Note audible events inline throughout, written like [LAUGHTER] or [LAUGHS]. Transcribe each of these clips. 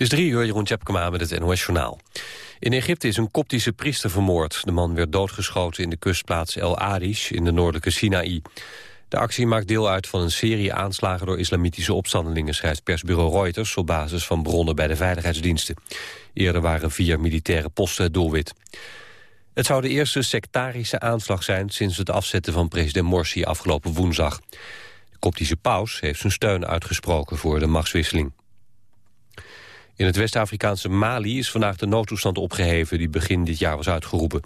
Het is drie uur, Jeroen Tjepkema met het NOS Journaal. In Egypte is een koptische priester vermoord. De man werd doodgeschoten in de kustplaats El Arish in de noordelijke Sinaï. De actie maakt deel uit van een serie aanslagen door islamitische opstandelingen, schrijft persbureau Reuters op basis van bronnen bij de veiligheidsdiensten. Eerder waren vier militaire posten het doelwit. Het zou de eerste sectarische aanslag zijn sinds het afzetten van president Morsi afgelopen woensdag. De koptische paus heeft zijn steun uitgesproken voor de machtswisseling. In het West-Afrikaanse Mali is vandaag de noodtoestand opgeheven... die begin dit jaar was uitgeroepen.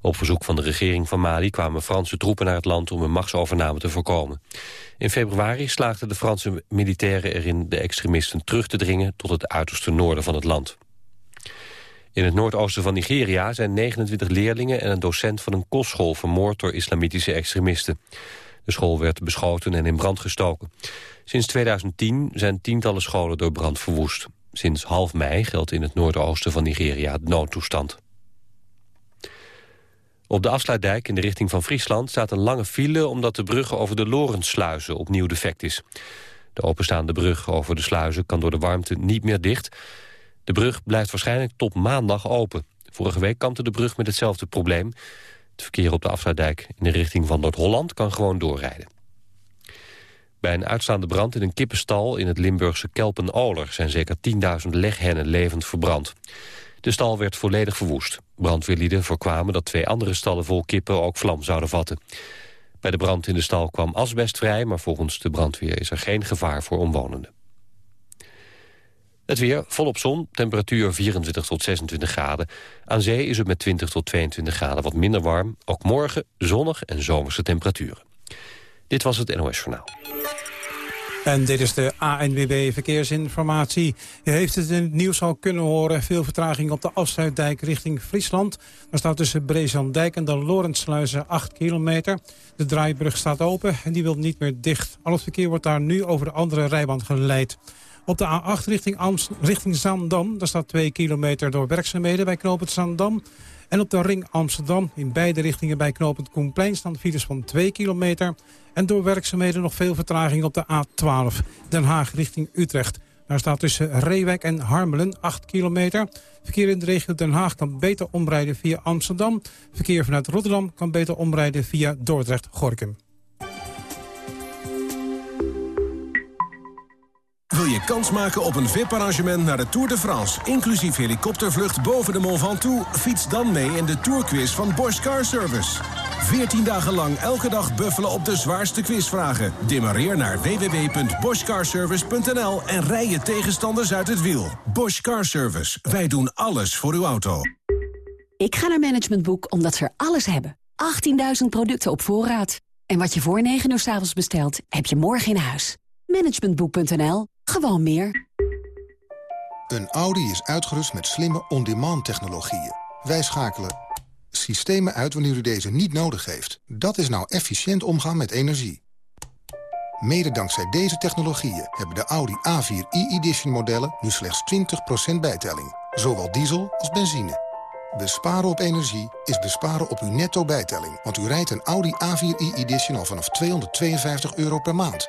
Op verzoek van de regering van Mali kwamen Franse troepen naar het land... om een machtsovername te voorkomen. In februari slaagden de Franse militairen erin de extremisten terug te dringen... tot het uiterste noorden van het land. In het noordoosten van Nigeria zijn 29 leerlingen en een docent van een kostschool vermoord door islamitische extremisten. De school werd beschoten en in brand gestoken. Sinds 2010 zijn tientallen scholen door brand verwoest. Sinds half mei geldt in het noordoosten van Nigeria noodtoestand. Op de afsluitdijk in de richting van Friesland staat een lange file... omdat de brug over de Lorentsluizen opnieuw defect is. De openstaande brug over de sluizen kan door de warmte niet meer dicht. De brug blijft waarschijnlijk tot maandag open. Vorige week kampte de brug met hetzelfde probleem. Het verkeer op de afsluitdijk in de richting van Noord-Holland kan gewoon doorrijden. Bij een uitstaande brand in een kippenstal in het Limburgse Kelpen-Oler... zijn zeker 10.000 leghennen levend verbrand. De stal werd volledig verwoest. Brandweerlieden voorkwamen dat twee andere stallen vol kippen ook vlam zouden vatten. Bij de brand in de stal kwam asbest vrij... maar volgens de brandweer is er geen gevaar voor omwonenden. Het weer, volop zon, temperatuur 24 tot 26 graden. Aan zee is het met 20 tot 22 graden wat minder warm. Ook morgen zonnig en zomerse temperaturen. Dit was het NOS Journaal. En dit is de ANWB Verkeersinformatie. Je heeft het in het nieuws al kunnen horen. Veel vertraging op de afsluitdijk richting Friesland. Er staat tussen Brezandijk en de Lorentsluizen 8 kilometer. De draaibrug staat open en die wil niet meer dicht. Al het verkeer wordt daar nu over de andere rijbaan geleid. Op de A8 richting, Amst richting daar staat 2 kilometer door werkzaamheden bij knooppunt Zaandam. En op de ring Amsterdam in beide richtingen bij knooppunt Koenplein staan files van 2 kilometer. En door werkzaamheden nog veel vertraging op de A12 Den Haag richting Utrecht. Daar staat tussen Reewijk en Harmelen 8 kilometer. Verkeer in de regio Den Haag kan beter omrijden via Amsterdam. Verkeer vanuit Rotterdam kan beter omrijden via Dordrecht-Gorkum. Wil je kans maken op een VIP-arrangement naar de Tour de France... inclusief helikoptervlucht boven de Mont Ventoux? Fiets dan mee in de Tourquiz van Bosch Car Service. 14 dagen lang elke dag buffelen op de zwaarste quizvragen. Demareer naar www.boschcarservice.nl en rij je tegenstanders uit het wiel. Bosch Car Service. Wij doen alles voor uw auto. Ik ga naar Management Boek omdat ze er alles hebben. 18.000 producten op voorraad. En wat je voor 9 uur s avonds bestelt, heb je morgen in huis. Managementboek.nl gewoon meer. Een Audi is uitgerust met slimme on-demand technologieën. Wij schakelen systemen uit wanneer u deze niet nodig heeft. Dat is nou efficiënt omgaan met energie. Mede dankzij deze technologieën hebben de Audi A4 e-edition modellen nu slechts 20% bijtelling. Zowel diesel als benzine. Besparen op energie is besparen op uw netto bijtelling. Want u rijdt een Audi A4 e-edition al vanaf 252 euro per maand.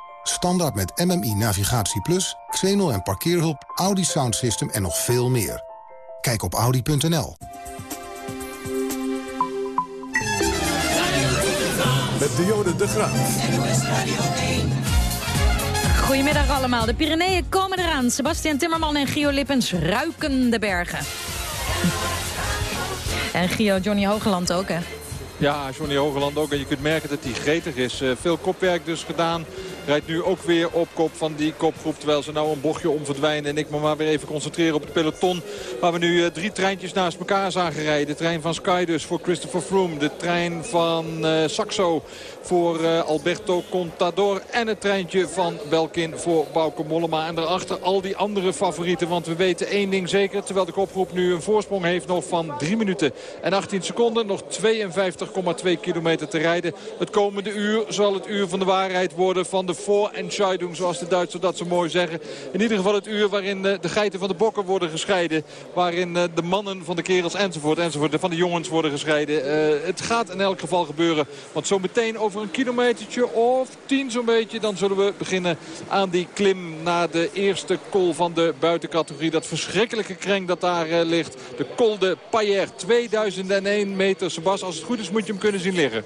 Standaard met MMI Navigatie Plus, Xenol en parkeerhulp, Audi Sound System en nog veel meer. Kijk op audi.nl. Met Dionne de Graaf. Goedemiddag allemaal. De Pyreneeën komen eraan. Sebastian Timmerman en Gio Lippens ruiken de bergen. En Gio, Johnny Hogeland ook, hè? Ja, Johnny Hogeland ook. En je kunt merken dat hij gretig is. Uh, veel kopwerk dus gedaan rijdt nu ook weer op kop van die kopgroep. Terwijl ze nou een bochtje om verdwijnen. En ik me maar weer even concentreren op het peloton. Waar we nu drie treintjes naast elkaar zagen rijden. De trein van Sky dus voor Christopher Froome. De trein van Saxo voor Alberto Contador. En het treintje van Belkin voor Bauke Mollema. En daarachter al die andere favorieten. Want we weten één ding zeker. Terwijl de kopgroep nu een voorsprong heeft nog van 3 minuten en 18 seconden. Nog 52,2 kilometer te rijden. Het komende uur zal het uur van de waarheid worden van de voorentscheidung. Zoals de Duitsers dat zo mooi zeggen. In ieder geval het uur waarin de geiten van de bokken worden gescheiden. Waarin de mannen van de kerels enzovoort enzovoort van de jongens worden gescheiden. Uh, het gaat in elk geval gebeuren. Want zo meteen over een kilometertje of tien zo'n beetje. Dan zullen we beginnen aan die klim naar de eerste col van de buitencategorie. Dat verschrikkelijke kreng dat daar ligt. De Col de Payer. 2001 meter. Sebas, als het goed is moet je hem kunnen zien liggen.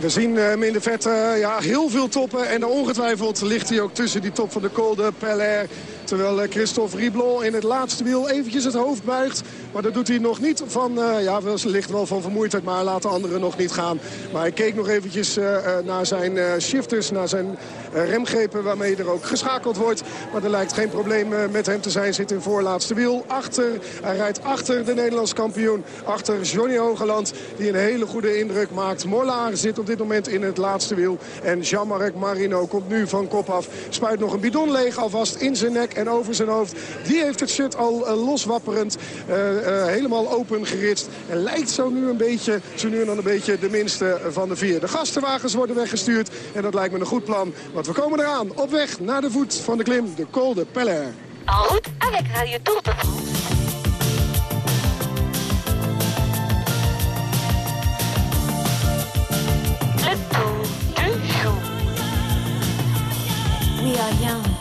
We zien hem in de vette ja, heel veel toppen. En ongetwijfeld ligt hij ook tussen die top van de Col de Peller. Terwijl eh, Christophe Riblon in het laatste wiel eventjes het hoofd buigt. Maar dat doet hij nog niet van, uh, ja, ze ligt wel van vermoeidheid, maar laat de anderen nog niet gaan. Maar hij keek nog eventjes uh, naar zijn shifters, naar zijn remgrepen waarmee er ook geschakeld wordt. Maar er lijkt geen probleem met hem te zijn. Zit in voorlaatste wiel. Achter, hij rijdt achter de Nederlands kampioen. Achter Johnny Hogeland, die een hele goede indruk maakt. Mollaar zit op dit moment in het laatste wiel. En Jean-Marc Marino komt nu van kop af. Spuit nog een bidon leeg alvast in zijn nek en over zijn hoofd. Die heeft het shirt al uh, loswapperend uh, uh, helemaal open geritst. En lijkt zo nu een beetje, zo nu en dan een beetje de minste van de vier. De gastenwagens worden weggestuurd en dat lijkt me een goed plan. Want we komen eraan op weg naar de voet van de klim, de Col de Peller. En route avec Radio Tour de France. Le Tour du Jour. We are young.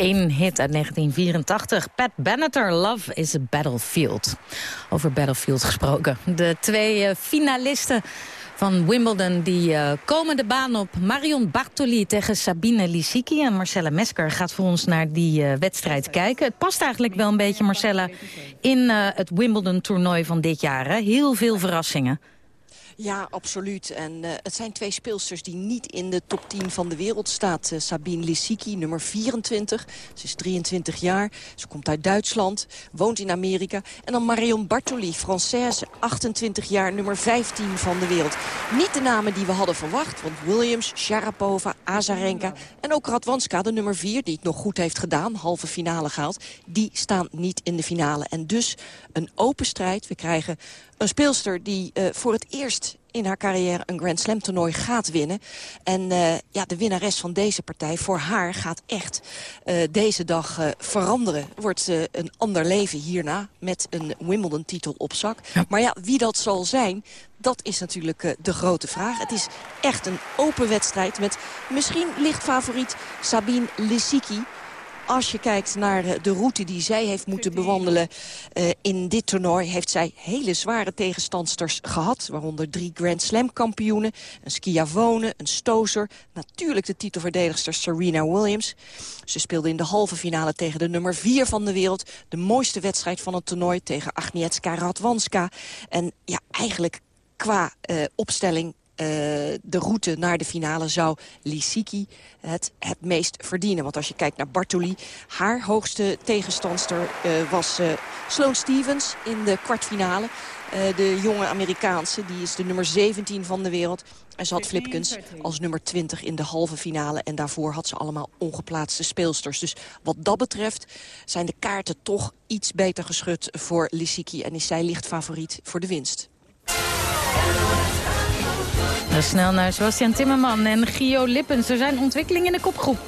1 hit uit 1984. Pat Benatar, Love is a Battlefield. Over Battlefield gesproken. De twee uh, finalisten van Wimbledon die uh, komen de baan op. Marion Bartoli tegen Sabine Lisicki. En Marcella Mesker gaat voor ons naar die uh, wedstrijd kijken. Het past eigenlijk wel een beetje, Marcella, in het Wimbledon-toernooi van dit jaar. Heel veel verrassingen. Ja, absoluut. En uh, het zijn twee speelsters die niet in de top 10 van de wereld staat. Uh, Sabine Lisicki, nummer 24. Ze is 23 jaar. Ze komt uit Duitsland, woont in Amerika. En dan Marion Bartoli, Française, 28 jaar, nummer 15 van de wereld. Niet de namen die we hadden verwacht, want Williams, Sharapova, Azarenka... en ook Radwanska, de nummer 4, die het nog goed heeft gedaan, halve finale gehaald... die staan niet in de finale. En dus een open strijd. We krijgen een speelster die uh, voor het eerst in haar carrière een Grand Slam toernooi gaat winnen. En uh, ja, de winnares van deze partij, voor haar gaat echt uh, deze dag uh, veranderen. Wordt een ander leven hierna met een Wimbledon-titel op zak. Ja. Maar ja, wie dat zal zijn, dat is natuurlijk de grote vraag. Het is echt een open wedstrijd met misschien licht favoriet Sabine Lisicki als je kijkt naar de route die zij heeft moeten bewandelen uh, in dit toernooi... heeft zij hele zware tegenstandsters gehad. Waaronder drie Grand Slam kampioenen. Een Schiavone, een Stozer. Natuurlijk de titelverdedigster Serena Williams. Ze speelde in de halve finale tegen de nummer 4 van de wereld. De mooiste wedstrijd van het toernooi tegen Agnieszka Radwanska. En ja, eigenlijk qua uh, opstelling uh, de route naar de finale zou Lisicki het het meest verdienen. Want als je kijkt naar Bartoli, haar hoogste tegenstandster uh, was uh, Sloane Stevens in de kwartfinale. de jonge Amerikaanse, die is de nummer 17 van de wereld. En ze had Flipkens als nummer 20 in de halve finale. En daarvoor had ze allemaal ongeplaatste speelsters. Dus wat dat betreft zijn de kaarten toch iets beter geschud voor Lisicki. En is zij licht favoriet voor de winst. Snel naar Sebastian Timmerman en Gio Lippens. Er zijn ontwikkelingen in de kopgroep.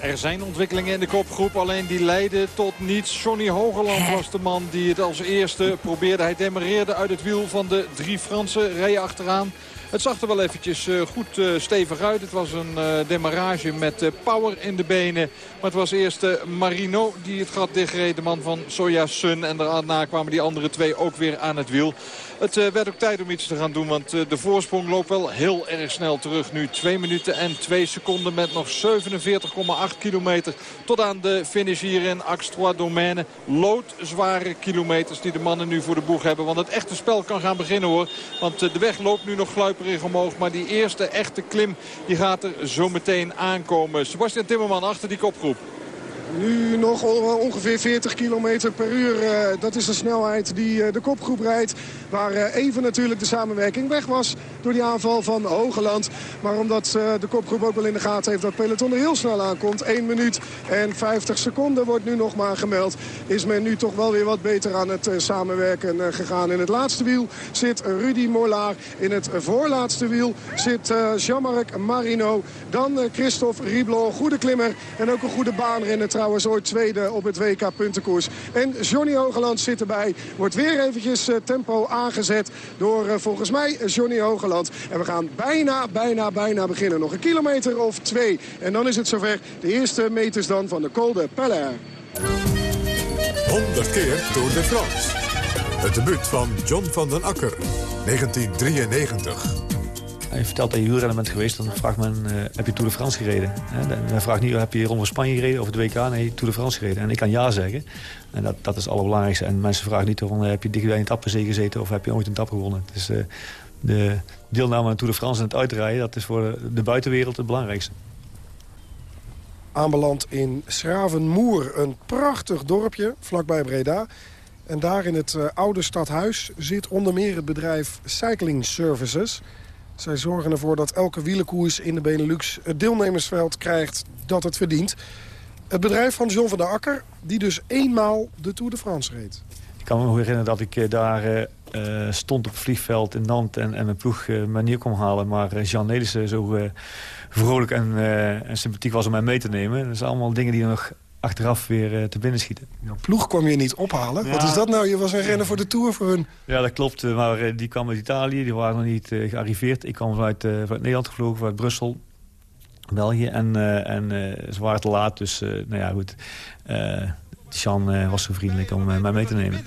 Er zijn ontwikkelingen in de kopgroep, alleen die leiden tot niets. Johnny Hogeland was de man die het als eerste probeerde. Hij demareerde uit het wiel van de drie Fransen, rijden achteraan. Het zag er wel eventjes uh, goed uh, stevig uit. Het was een uh, demarrage met power in de benen. Maar het was eerst Marino die het gat dichtreed. De man van Soja Sun. En daarna kwamen die andere twee ook weer aan het wiel. Het uh, werd ook tijd om iets te gaan doen. Want uh, de voorsprong loopt wel heel erg snel terug nu. 2 minuten en 2 seconden met nog 47,8 kilometer. Tot aan de finish hier in Axtrois Domaine. Loodzware kilometers die de mannen nu voor de boeg hebben. Want het echte spel kan gaan beginnen hoor. Want uh, de weg loopt nu nog gluiperig omhoog. Maar die eerste echte klim die gaat er zo meteen aankomen. Sebastian Timmerman achter die kopgroep. Nu nog ongeveer 40 km per uur. dat is de snelheid die de kopgroep rijdt. Waar even natuurlijk de samenwerking weg was door die aanval van Hogeland. Maar omdat de kopgroep ook wel in de gaten heeft dat peloton er heel snel aankomt. 1 minuut en 50 seconden wordt nu nog maar gemeld. Is men nu toch wel weer wat beter aan het samenwerken gegaan. In het laatste wiel zit Rudy Mollaar. In het voorlaatste wiel zit Jean-Marc Marino. Dan Christophe Riblon. Goede klimmer en ook een goede baan in het trouwens ooit tweede op het WK puntenkoers. En Johnny Hogeland zit erbij. Wordt weer eventjes uh, tempo aangezet door uh, volgens mij Johnny Hogeland. En we gaan bijna, bijna, bijna beginnen. Nog een kilometer of twee. En dan is het zover. De eerste meters dan van de Col de Palaire. 100 keer Tour de France. Het debuut van John van den Akker, 1993. Hij vertelt dat je wielrenner bent geweest, dan vraagt men, uh, heb je Tour de France gereden? Men vraagt niet, heb je rond Spanje gereden of het WK? Nee, Tour de France gereden. En ik kan ja zeggen. En dat, dat is het allerbelangrijkste. En mensen vragen niet, van, heb je dichtbij in het zee gezeten of heb je ooit een tap gewonnen? Dus uh, de deelname aan Tour de France en het uitrijden, dat is voor de buitenwereld het belangrijkste. Aanbeland in Schravenmoer, een prachtig dorpje vlakbij Breda. En daar in het oude stadhuis zit onder meer het bedrijf Cycling Services... Zij zorgen ervoor dat elke wielenkoers in de Benelux het deelnemersveld krijgt dat het verdient. Het bedrijf van John van der Akker, die dus eenmaal de Tour de France reed. Ik kan me nog herinneren dat ik daar uh, stond op het vliegveld in Nantes... en, en mijn ploeg uh, me neer kon halen. Maar Jean Nelissen zo vrolijk en, en, sympathiek was om mij mee te nemen. Dat zijn allemaal dingen die nog achteraf weer te binnen schieten. Jouw ploeg kwam je niet ophalen? Wat is dat nou? Je was een renner voor de Tour voor hun. Ja, dat klopt. Maar die kwam uit Italië. Die waren nog niet gearriveerd. Ik kwam vanuit, vanuit Nederland gevlogen, vanuit Brussel. België. En, en ze waren te laat, dus nou ja, goed. Sean uh, was zo vriendelijk om uh, mij mee te nemen.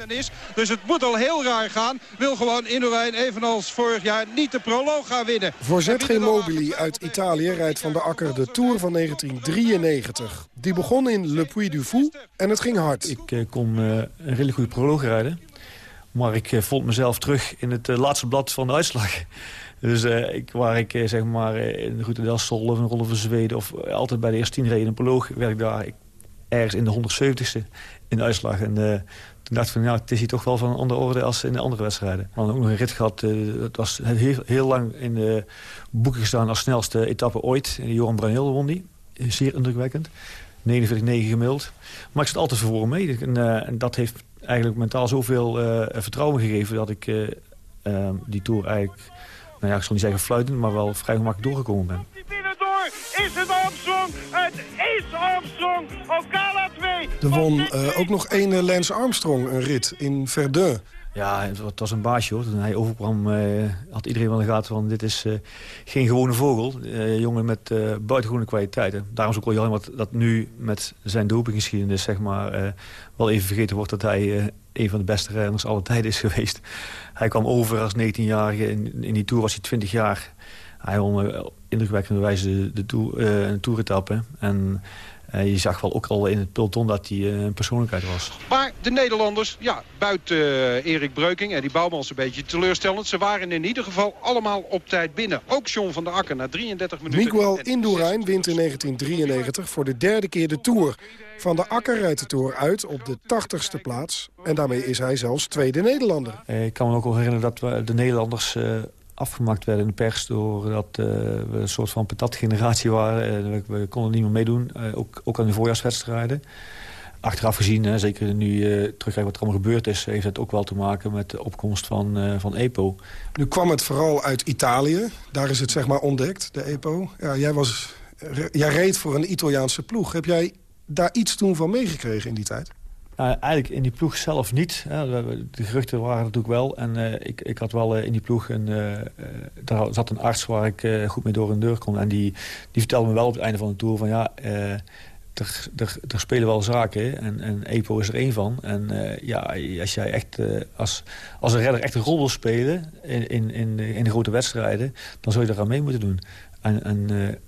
Dus het moet al heel raar gaan. Wil gewoon Indurain evenals vorig jaar niet de proloog gaan winnen. Voor ZG Mobili uit Italië rijdt Van de Akker de Tour van 1993. Die begon in Le Puy du Fou en het ging hard. Ik uh, kon een redelijk goede proloog rijden. Maar ik vond mezelf terug in het laatste blad van de uitslag. [LAUGHS] Dus ik, waar ik zeg maar in de Route del Sol of in Rolle van Zweden... of altijd bij de eerste tien reden een proloog werk daar... Ik ergens in de 170ste in de uitslag. En uh, toen dacht ik van, ja, het is hier toch wel van een andere orde als in de andere wedstrijden. We hadden ook nog een rit gehad, uh, het was heel, heel, lang in de boeken gestaan als snelste etappe ooit. En Joran Bruineel won die, zeer indrukwekkend. 49-9 gemiddeld. Maar ik zat altijd voor mee. En, uh, en, dat heeft eigenlijk mentaal zoveel vertrouwen gegeven... dat ik die Tour eigenlijk, nou ja, ik zal niet zeggen fluitend... maar wel vrij gemakkelijk doorgekomen ben. Is het Armstrong? Het is Armstrong. Ocala 2. Er won uh, ook nog één Lance Armstrong een rit in Verdun. Ja, het was een baasje hoor. Toen hij overkwam uh, had iedereen wel in de gaten van... dit is uh, geen gewone vogel. Uh, jongen met buitengewone kwaliteiten. Daarom is ook wel jammer dat, dat nu met zijn dopinggeschiedenis... zeg maar, wel even vergeten wordt dat hij een van de beste renners aller tijden is [LAUGHS] geweest. Hij kwam over als 19-jarige. In, in die Tour was hij 20 jaar. Hij won indrukwekkende wijze de, toer, uh, een toeretappe. En uh, je zag wel ook al in het peloton dat hij uh, een persoonlijkheid was. Maar de Nederlanders, ja, buiten uh, Erik Breuking en die Bouwmans een beetje teleurstellend. Ze waren in ieder geval allemaal op tijd binnen. Ook John van der Akker na 33 minuten. Miguel Indurain wint in 1993 voor de derde keer de Tour. Van der Akker rijdt de Tour uit op de 80ste plaats. En daarmee is hij zelfs tweede Nederlander. Ik kan me ook wel herinneren dat we de Nederlanders afgemaakt werden in de pers... doordat uh, we een soort van patatgeneratie waren. Uh, we, konden niet meer meedoen, uh, ook, ook aan de voorjaarswedstrijden. Achteraf gezien, zeker nu je terugkijkt wat er allemaal gebeurd is... heeft het ook wel te maken met de opkomst van, van EPO. Nu kwam het vooral uit Italië. Daar is het zeg maar ontdekt, de EPO. Ja, jij, was, jij reed voor een Italiaanse ploeg. Heb jij daar iets toen van meegekregen in die tijd? Uh, eigenlijk in die ploeg zelf niet. De geruchten waren natuurlijk wel. En uh, ik, ik had wel uh, in die ploeg... Een, daar zat een arts waar ik goed mee door een deur kon. En die, die vertelde me wel op het einde van de Tour van... ja, er, er, spelen wel zaken. En, en EPO is er één van. En ja, als jij echt als, als een redder echt een rol wil spelen... in, in, in, in de grote wedstrijden... dan zou je er aan mee moeten doen. En, en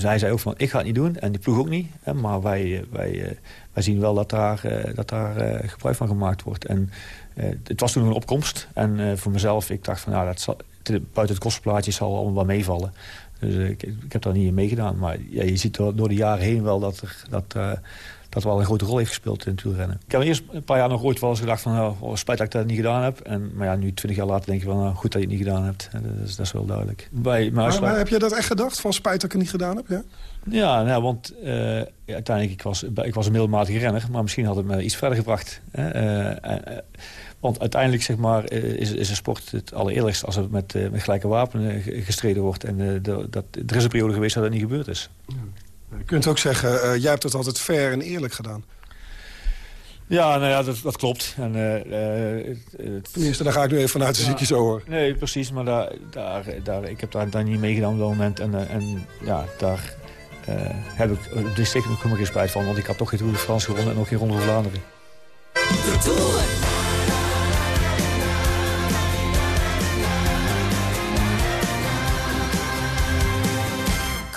zij zei ook van, ik ga het niet doen. En die ploeg ook niet. Hè, maar wij, wij, wij zien wel dat daar, uh, dat daar uh, gebruik van gemaakt wordt. En uh, het was toen een opkomst. En voor mezelf, ik dacht van, nou, dat zal, buiten het kostenplaatje zal allemaal wel meevallen. Dus ik, ik, heb daar niet in meegedaan. Maar ja, je ziet door, door de jaren heen wel dat er, dat, dat wel een grote rol heeft gespeeld in het wielrennen. Ik heb eerst een paar jaar nog ooit wel eens gedacht van... Nou, oh, spijt dat ik dat niet gedaan heb. En, maar ja, nu twintig jaar later denk je wel... Nou, goed dat je het niet gedaan hebt. Dat is, dat is wel duidelijk. Bij, maar, maar, heb je dat echt gedacht? Van spijt dat ik het niet gedaan heb? Ja, ja nou, want uh, ja, uiteindelijk... Ik was, ik was een middelmatige renner. Maar misschien had het me iets verder gebracht. Hè? Uh, uh, want uiteindelijk zeg maar, is, is een sport het allereerlijkst... als het met, met gelijke wapenen gestreden wordt. En de, dat, er is een periode geweest dat dat niet gebeurd is. Ja. Je kunt ook zeggen, uh, jij hebt het altijd fair en eerlijk gedaan. Ja, nou ja, dat, dat klopt. En, uh, Tenminste, daar ga ik nu even vanuit, als ja, ik je zo hoor. Nee, precies, maar daar, daar, daar, ik heb daar, daar niet meegedaan op dat moment. En, en ja, daar heb ik op dit nog geen spijt van. Want ik had toch geen Tour de France gewonnen en ook geen Ronde van Vlaanderen. De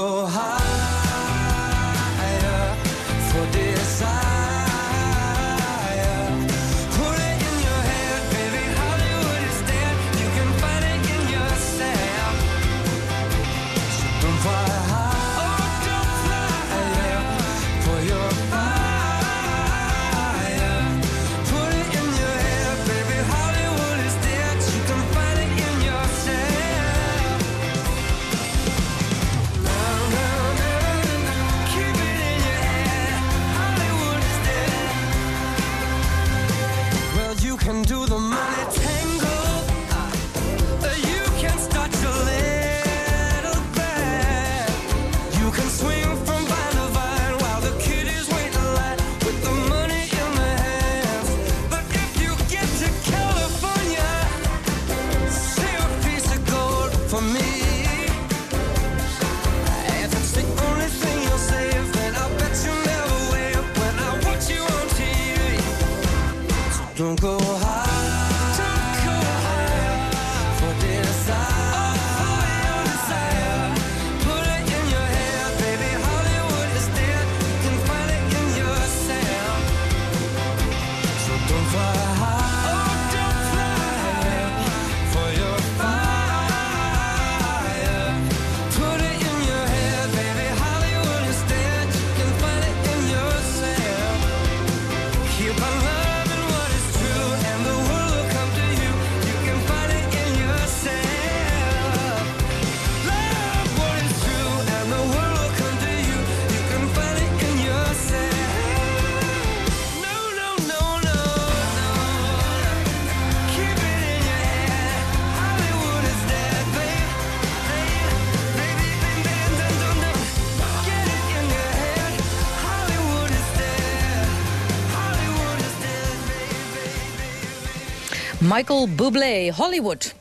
go high. Michael Bublé, Hollywood.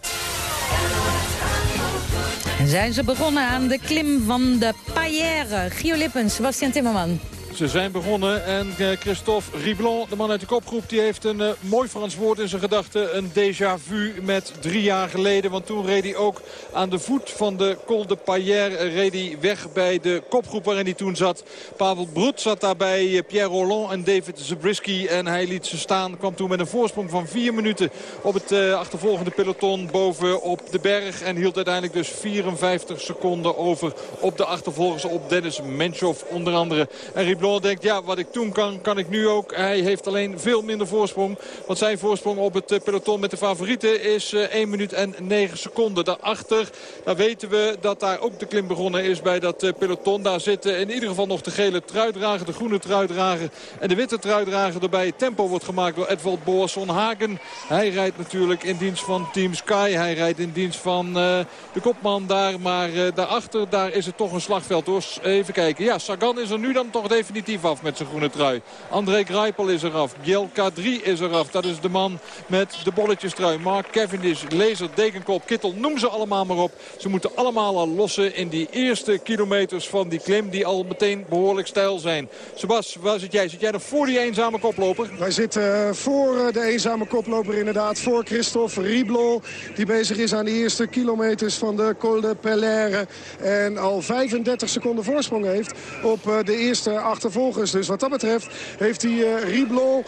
En zijn ze begonnen aan de klim van de Paillère. Gio Lippens, Sebastian Timmerman. Ze zijn begonnen en eh, Christophe Riblon, de man uit de kopgroep... die heeft een eh, mooi Frans woord in zijn gedachten. Een déjà vu met drie jaar geleden. Want toen reed hij ook aan de voet van de Col de Paillère... eh, reed hij weg bij de kopgroep waarin hij toen zat. Pavel Broet zat daarbij, Pierre Roland en David Zabriskie. En hij liet ze staan, kwam toen met een voorsprong van vier minuten... op het achtervolgende peloton boven op de berg. En hield uiteindelijk dus 54 seconden over op de achtervolgers... op Dennis Menchoff onder andere. En Riblon denkt, ja, wat ik toen kan, kan ik nu ook. Hij heeft alleen veel minder voorsprong. Want zijn voorsprong op het eh, peloton met de favorieten is eh, 1 minuut en 9 seconden. Daarachter, daar weten we dat daar ook de klim begonnen is bij dat eh, peloton. Daar zitten in ieder geval nog de gele truidrager, de groene truidrager en de witte truidrager erbij. Tempo wordt gemaakt door Edvald Boasson Hagen. Hij rijdt natuurlijk in dienst van Team Sky. Hij rijdt in dienst van eh, de kopman daar. Maar eh, daarachter, daar is het toch een slagveld hoor. Even kijken. Ja, Sagan is er nu dan toch definitief af met zijn groene trui. André Greipel is eraf. Bjelka 3 is eraf. Dat is de man met de bolletjestrui. Mark Cavendish, Lezer, Dekenkop, Kittel, noem ze allemaal maar op. Ze moeten allemaal al lossen in die eerste kilometers van die klim... die al meteen behoorlijk stijl zijn. Sebas, waar zit jij? Zit jij nog voor die eenzame koploper? Wij zitten eh, voor eh, de eenzame koploper inderdaad. Voor Christophe Riblon. Die bezig is aan de eerste kilometers van de Col de Pelaire. En al 35 seconden voorsprong heeft op eh, de eerste Dus wat dat betreft heeft die uh, Riblon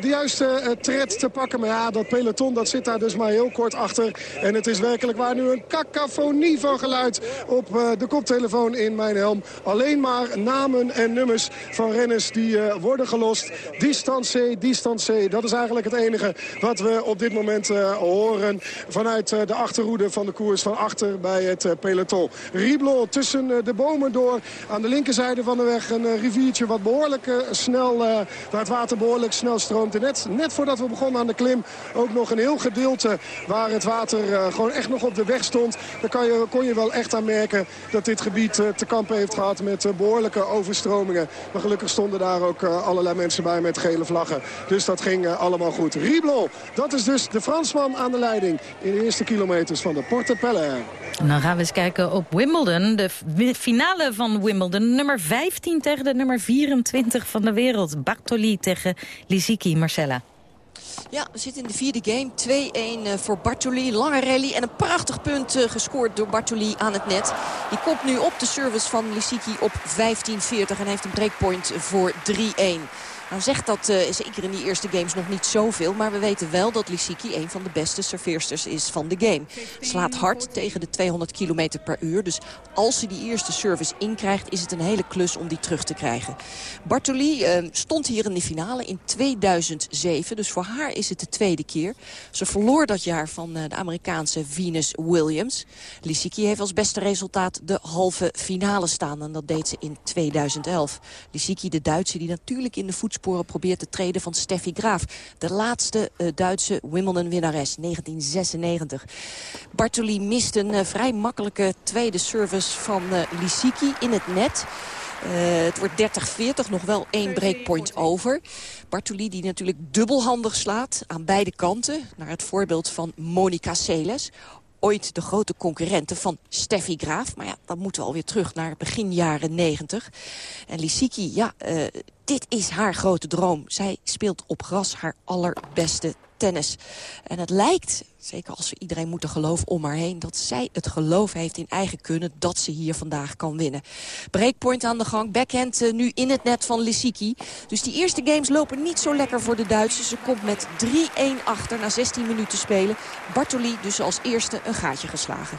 de juiste uh, tred te pakken. Maar ja, dat peloton dat zit daar dus maar heel kort achter. En het is werkelijk waar nu een cacophonie van geluid op de koptelefoon in mijn helm. Alleen maar namen en nummers van renners die worden gelost. Distancé, distancé. Dat is eigenlijk het enige wat we op dit moment horen vanuit de achterhoede van de koers van achter bij het peloton. Riblon tussen de bomen door aan de linkerzijde van de weg een riviertje wat behoorlijk eh, snel, eh, waar het water behoorlijk snel stroomt. En net, net voordat we begonnen aan de klim ook nog een heel gedeelte waar het water eh, gewoon echt nog op de weg stond. Daar kan je, kon je wel echt aan merken dat dit gebied te kampen heeft gehad met eh, behoorlijke overstromingen. Maar gelukkig stonden daar ook allerlei mensen bij met gele vlaggen. Dus dat ging allemaal goed. Riblon, dat is dus de Fransman aan de leiding in de eerste kilometers van de Porte Peller. En dan gaan we eens kijken op Wimbledon. De finale van Wimbledon. Nummer 15 tegen de nummer 24 van de wereld. Bartoli tegen Lisicki. Marcella. Ja, we zitten in de vierde game. 2-1 eh, voor Bartoli. Lange rally en een prachtig punt eh, gescoord door Bartoli aan het net. Die komt nu op de service van Lissiki op 15-40 en heeft een breakpoint voor 3-1. Nou zegt dat eh, zeker in die eerste games nog niet zoveel. Maar we weten wel dat Lissiki een van de beste serveersters is van de game. Slaat hard tegen de 200 km per uur. Dus als ze die eerste service inkrijgt is het een hele klus om die terug te krijgen. Bartoli eh, stond hier in de finale in 2007. Dus voor haar is het de tweede keer. Ze verloor dat jaar van eh, de Amerikaanse Venus Williams. Lissiki heeft als beste resultaat de halve finale staan. En dat deed ze in 2011. Lissiki, de Duitse, die natuurlijk in de probeert te treden van Steffi Graaf. De laatste eh, Duitse Wimbledon-winnares, 1996. Bartoli mist een eh, vrij makkelijke tweede service van eh Lissiki in het net. Het wordt 30-40, nog wel één breakpoint over. Bartoli die natuurlijk dubbelhandig slaat aan beide kanten. Naar het voorbeeld van Monica Seles. Ooit de grote concurrente van Steffi Graaf. Maar ja, dan moeten we alweer terug naar begin jaren 90. En Lissiki, ja, dit is haar grote droom. Zij speelt op gras haar allerbeste tennis. En het lijkt, zeker als we iedereen moeten geloven om haar heen... dat zij het geloof heeft in eigen kunnen dat ze hier vandaag kan winnen. Breakpoint aan de gang, backhand eh, nu in het net van Lissiki. Dus die eerste games lopen niet zo lekker voor de Duitsers. Ze komt met 3-1 achter na 16 minuten spelen. Bartoli dus als eerste een gaatje geslagen.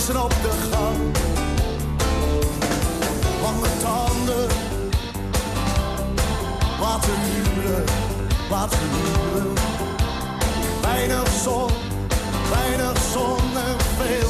Flessen op de gang. Lange tanden. Laten huren, laten huren. Weinig zon, weinig zon en veel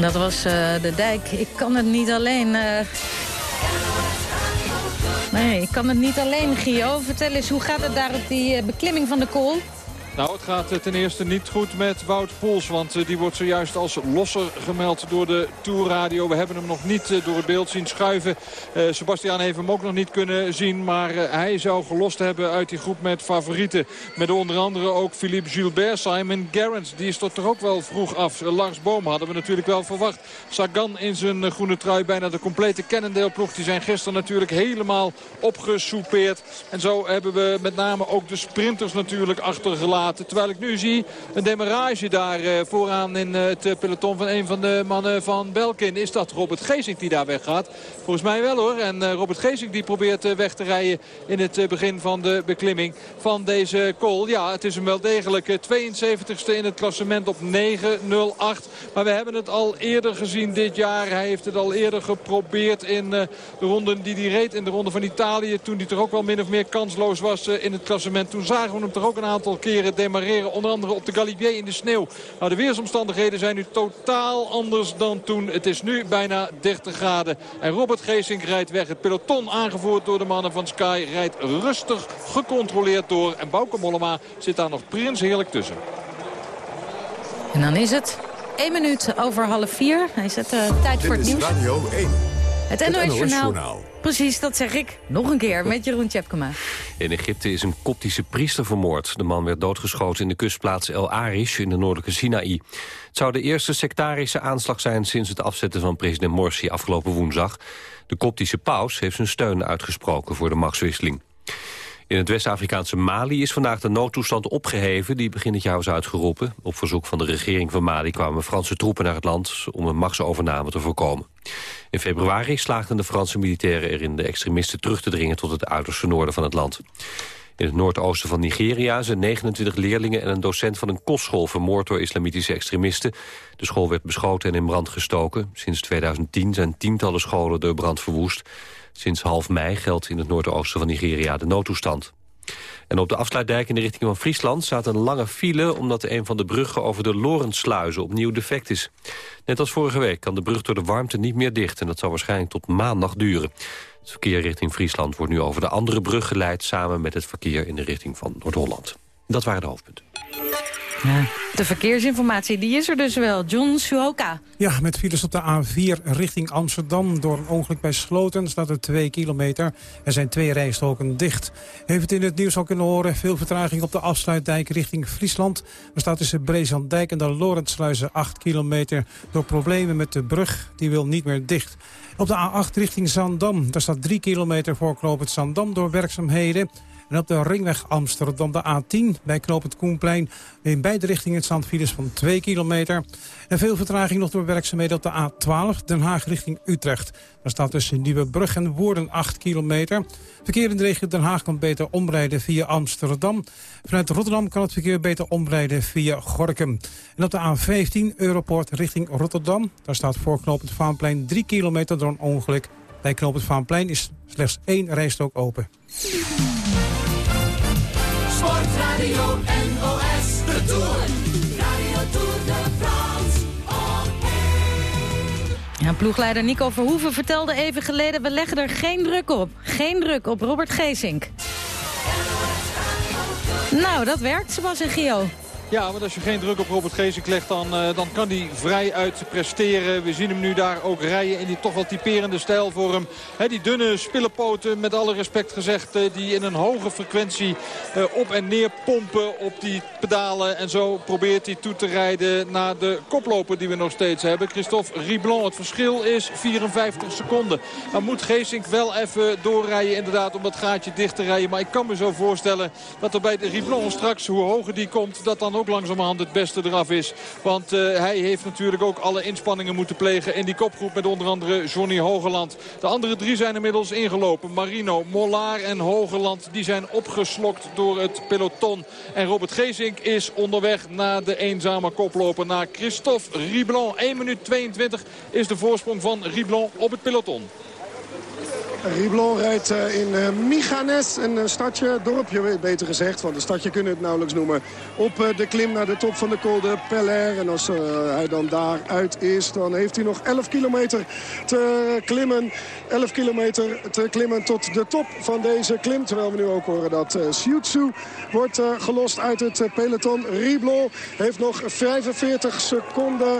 Dat was eh, de dijk. Ik kan het niet alleen. eh. Nee, ik kan het niet alleen, Gio. Vertel eens, hoe gaat het daar op die eh, beklimming van de kool? Nou, het gaat eh, ten eerste niet goed met Wout Poels. Want eh, die wordt zojuist als losser gemeld door de Tourradio. We hebben hem nog niet eh, door het beeld zien schuiven. Uh, Sebastian heeft hem ook nog niet kunnen zien. Maar hij zou gelost hebben uit die groep met favorieten. Met onder andere ook Philippe Gilbert, Simon Gerrans. Die is toch ook wel vroeg af. Lars Boom hadden we natuurlijk wel verwacht. Sagan in zijn groene trui. Bijna de complete Cannondale-ploeg. Die zijn gisteren natuurlijk helemaal opgesoupeerd. En zo hebben we met name ook de sprinters natuurlijk achtergelaten. Terwijl ik nu zie een demarrage daar uh, vooraan in uh, het peloton van een van de mannen van Belkin. Is dat Robert Geesink die daar weggaat? Volgens mij wel hoor. En uh, Robert Geesink die probeert weg te rijden in het begin van de beklimming van deze call. Ja, het is hem wel degelijk 72ste in het klassement op 9.08. Maar we hebben het al eerder gezien dit jaar. Hij heeft het al eerder geprobeerd in de ronden die hij reed. In de ronde van Italië. Toen hij toch ook wel min of meer kansloos was in het klassement. Toen zagen we hem toch ook een aantal keren demareren. Onder andere op de Galibier in de sneeuw. Nou, de weersomstandigheden zijn nu totaal anders dan toen. Het is nu bijna 30 graden. En Robert Geesink rijdt weg. Het peloton aangevoerd door de mannen van Sky rijdt rustig gecontroleerd door. En Bauke Mollema zit daar nog prins heerlijk tussen. En dan is het 1 minuut over half 4. Hij zet uh, tijd Dit voor het is nieuws. Radio 1. Het Het NOS Journaal. Precies, dat zeg ik. Nog een keer met Jeroen Tjepkema. In Egypte is een koptische priester vermoord. De man werd doodgeschoten in de kustplaats El Arish in de noordelijke Sinaï. Het zou de eerste sectarische aanslag zijn sinds het afzetten van president Morsi afgelopen woensdag. De koptische paus heeft zijn steun uitgesproken voor de machtswisseling. In het West-Afrikaanse Mali is vandaag de noodtoestand opgeheven... die begin dit jaar was uitgeroepen. Op verzoek van de regering van Mali kwamen Franse troepen naar het land... om een machtsovername te voorkomen. In februari slaagden de Franse militairen erin de extremisten terug te dringen... tot het uiterste noorden van het land. In het noordoosten van Nigeria zijn 29 leerlingen en een docent van een kostschool vermoord door islamitische extremisten. De school werd beschoten en in brand gestoken. Sinds 2010 zijn tientallen scholen door brand verwoest. Sinds half mei geldt in het noordoosten van Nigeria de noodtoestand. En op de afsluitdijk in de richting van Friesland staat een lange file... omdat een van de bruggen over de Lorentsluizen opnieuw defect is. Net als vorige week kan de brug door de warmte niet meer dicht... en dat zal waarschijnlijk tot maandag duren. Het verkeer richting Friesland wordt nu over de andere brug geleid... samen met het verkeer in de richting van Noord-Holland. Dat waren de hoofdpunten. Ja, de verkeersinformatie, die is er dus wel. John Suhoka. Ja, met files op de A4 richting Amsterdam. Door een ongeluk bij Sloten staat er 2 kilometer. Er zijn twee rijstroken dicht. Heeft het in het nieuws al kunnen horen. Veel vertraging op de afsluitdijk richting Friesland. Er staat tussen Brezandijk en de Lorentsluizen 8 kilometer. Door problemen met de brug. Die wil niet meer dicht. Op de A8 richting Zandam. Daar staat 3 kilometer voor knooppunt Zandam door werkzaamheden. En op de ringweg Amsterdam de A10 bij knooppunt Koenplein. In beide richtingen files van 2 kilometer. En veel vertraging nog door werkzaamheden op de A12 Den Haag richting Utrecht. Daar staat tussen Nieuwebrug en Woerden 8 kilometer. Verkeer in de regio Den Haag kan beter omrijden via Amsterdam. Vanuit Rotterdam kan het verkeer beter omrijden via Gorkum. En op de A15 Europort richting Rotterdam. Daar staat voor knooppunt Vaanplein 3 kilometer door een ongeluk. Bij knooppunt Vaanplein is slechts één rijstrook open. Sportradio NOS, de Tour. Radio Tour de France, Ja, ploegleider Nico Verhoeven vertelde even geleden... we leggen er geen druk op. Geen druk op Robert Geesink. Nou, dat werkt, Sebastian Gio. Ja, want als je geen druk op Robert Geesink legt, dan, uh, dan kan hij vrij uit presteren. We zien hem nu daar ook rijden in die toch wel typerende stijl voor hem. He, die dunne spillenpoten, met alle respect gezegd, uh, die in een hoge frequentie uh, op en neer pompen op die pedalen. En zo probeert hij toe te rijden naar de koploper die we nog steeds hebben. Christophe Riblon, het verschil is 54 seconden. Dan moet Geesink wel even doorrijden inderdaad om dat gaatje dicht te rijden. Maar ik kan me zo voorstellen dat er bij de Riblon straks, hoe hoger die komt, dat dan ook langzamerhand het beste eraf is. Want uh, hij heeft natuurlijk ook alle inspanningen moeten plegen in die kopgroep met onder andere Johnny Hogeland. De andere drie zijn inmiddels ingelopen. Marino, Mollaar en Hogeland die zijn opgeslokt door het peloton. En Robert Geesink is onderweg naar de eenzame koploper. Naar Christophe Riblon. 1 minuut 22 is de voorsprong van Riblon op het peloton. Riblon rijdt eh, in eh, Miganes, een eh, stadje, dorpje beter gezegd. Want een stadje kunnen we het nauwelijks noemen. Op de klim naar de top van de Col de Peller. En als hij dan daaruit is, dan heeft hij nog 11 kilometer te klimmen. 11 kilometer te klimmen tot de top van deze klim. Terwijl we nu ook horen dat Siutsu wordt gelost uit het peloton. Riblon heeft nog 45 seconden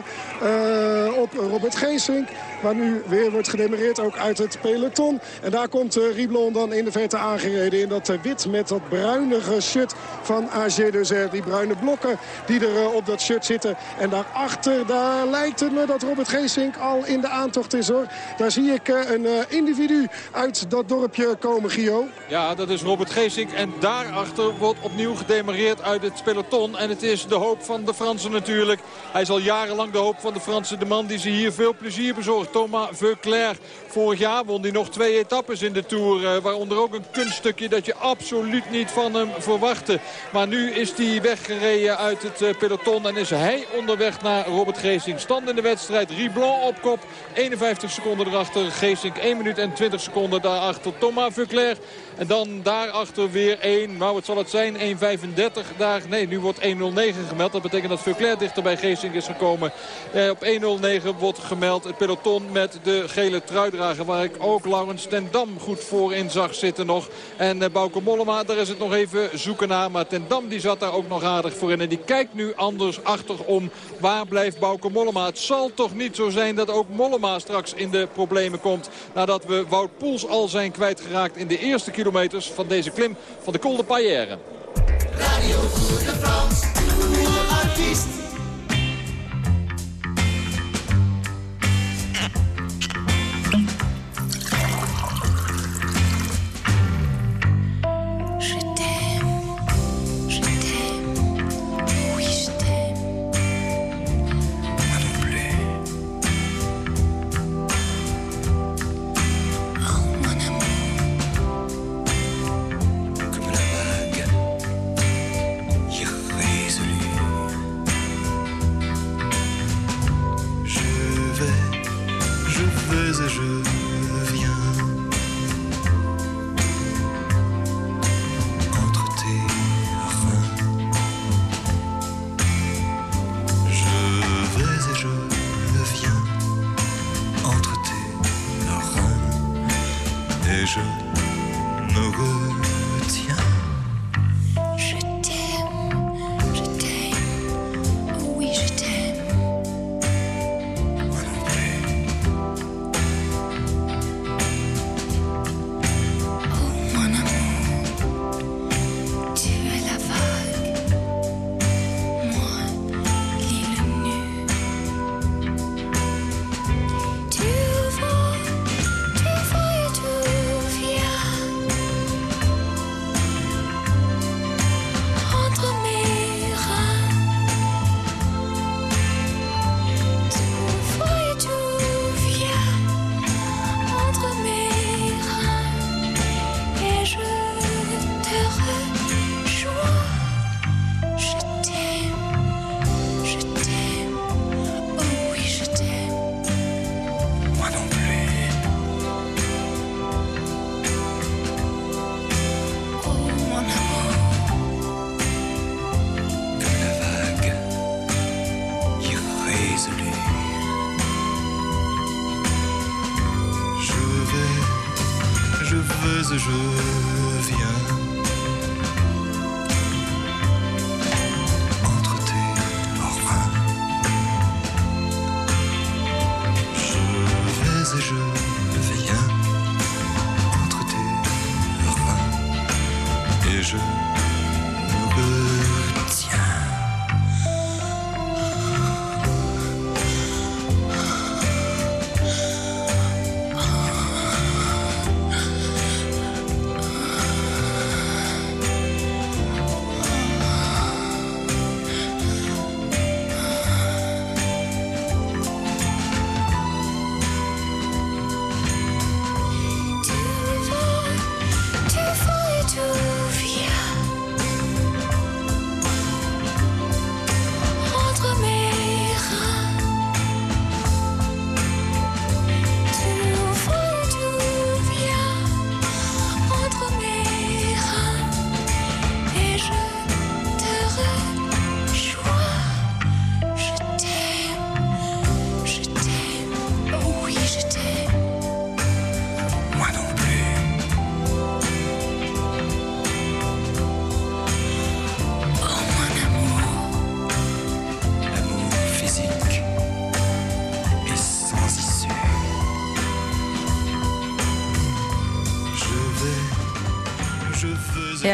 op Robert Geesink. Maar nu weer wordt gedemereerd ook uit het peloton. En daar komt uh, Riblon dan in de verte aangereden. In dat uh, wit met dat bruinige shirt van AG Deuzer. Die bruine blokken die er uh, op dat shirt zitten. En daarachter, daar lijkt het me dat Robert Geesink al in de aantocht is hoor. Daar zie ik een individu uit dat dorpje komen, Gio. Ja, dat is Robert Geesink. En daarachter wordt opnieuw gedemareerd uit het peloton. En het is de hoop van de Fransen natuurlijk. Hij is al jarenlang de hoop van de Fransen. De man die ze hier veel plezier bezorgt. Thomas Veuclair. Vorig jaar won hij nog twee etappes in de Tour. Uh, waaronder ook een kunststukje dat je absoluut niet van hem verwachtte. Maar nu is hij weggereden uit het uh, peloton. En is hij onderweg naar Robert Geesink. Stand in de wedstrijd. Riblon op kop. 51 seconden erachter. Geesink 1 minuut en 20 seconden daarachter. Thomas Veuclair. En dan daarachter weer 1. Nou, wat zal het zijn? 1.35 daar. Nee, nu wordt 1.09 gemeld. Dat betekent dat Veuclair dichter bij Geesink is gekomen. Eh, op 1.09 wordt gemeld het peloton met de gele truidrager. Waar ik ook Laurens ten Dam goed voor in zag zitten nog. En eh, Bauke Mollema, daar is het nog even zoeken naar. Maar ten Dam die zat daar ook nog aardig voor in. En die kijkt nu anders achterom. Waar blijft Bauke Mollema? Het zal toch niet zo zijn dat ook Mollema straks in de problemen komt. Nadat we Wout Poels al zijn kwijtgeraakt in de eerste kilometers van deze klim van de Col de Payère. Radio Tour de artiest.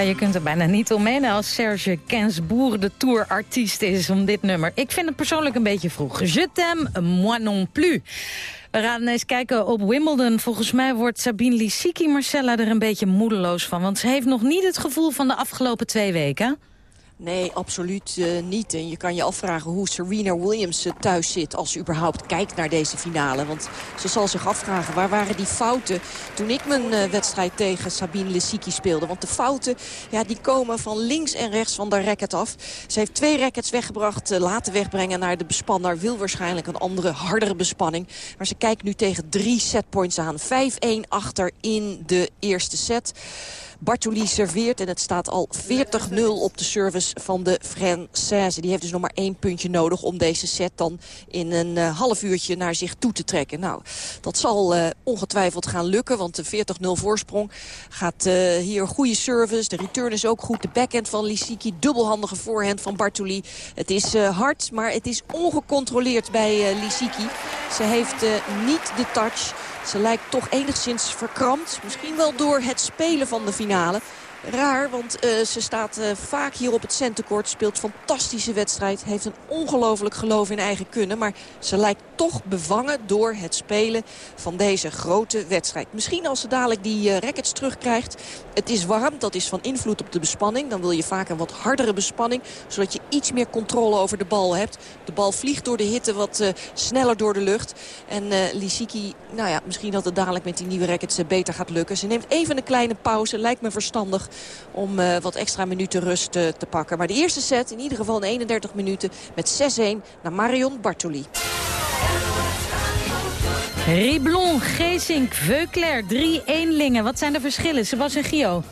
Je kunt er bijna niet omheen als Serge Gainsbourg de tourartiest is om dit nummer. Ik vind het persoonlijk een beetje vroeg. Je t'aime, moi non plus. We gaan eens kijken op Wimbledon. Volgens mij wordt Sabine Lisicki Marcella er een beetje moedeloos van. Want ze heeft nog niet het gevoel van de afgelopen twee weken. Nee, absoluut eh, niet. En je kan je afvragen hoe Serena Williams eh, thuis zit... als ze überhaupt kijkt naar deze finale. Want ze zal zich afvragen, waar waren die fouten... toen ik mijn eh, wedstrijd tegen Sabine Lisicki speelde. Want de fouten ja, die komen van links en rechts van de racket af. Ze heeft twee rackets weggebracht, laten wegbrengen naar de bespanner. Wil waarschijnlijk een andere, hardere bespanning. Maar ze kijkt nu tegen drie setpoints aan. 5-1 achter in de eerste set. Bartoli serveert en het staat al 40-0 op de service van de Française. Die heeft dus nog maar één puntje nodig om deze set dan in een uh, half uurtje naar zich toe te trekken. Nou, dat zal uh, ongetwijfeld gaan lukken, want de 40-0 voorsprong gaat uh, hier goede service. De return is ook goed. De backhand van Lisicki, dubbelhandige voorhand van Bartoli. Het is hard, maar het is ongecontroleerd bij Lisicki. Ze heeft niet de touch. Ze lijkt toch enigszins verkrampt. Misschien wel door het spelen van de finale. Raar, want uh, ze staat uh, vaak hier op het centercourt. Speelt fantastische wedstrijd. Heeft een ongelooflijk geloof in eigen kunnen. Maar ze lijkt toch bevangen door het spelen van deze grote wedstrijd. Misschien als ze dadelijk die uh, rackets terugkrijgt. Het is warm, dat is van invloed op de bespanning. Dan wil je vaak een wat hardere bespanning. Zodat je iets meer controle over de bal hebt. De bal vliegt door de hitte wat sneller door de lucht. En Lisicki, nou ja, misschien dat het dadelijk met die nieuwe rackets beter gaat lukken. Ze neemt even een kleine pauze. Lijkt me verstandig om uh, wat extra minuten rust uh, te pakken. Maar de eerste set, in ieder geval in 31 minuten, met 6-1 naar Marion Bartoli. Riblon, Geesink, Veuclair, drie eenlingen. Wat zijn de verschillen? Sebastian Gio.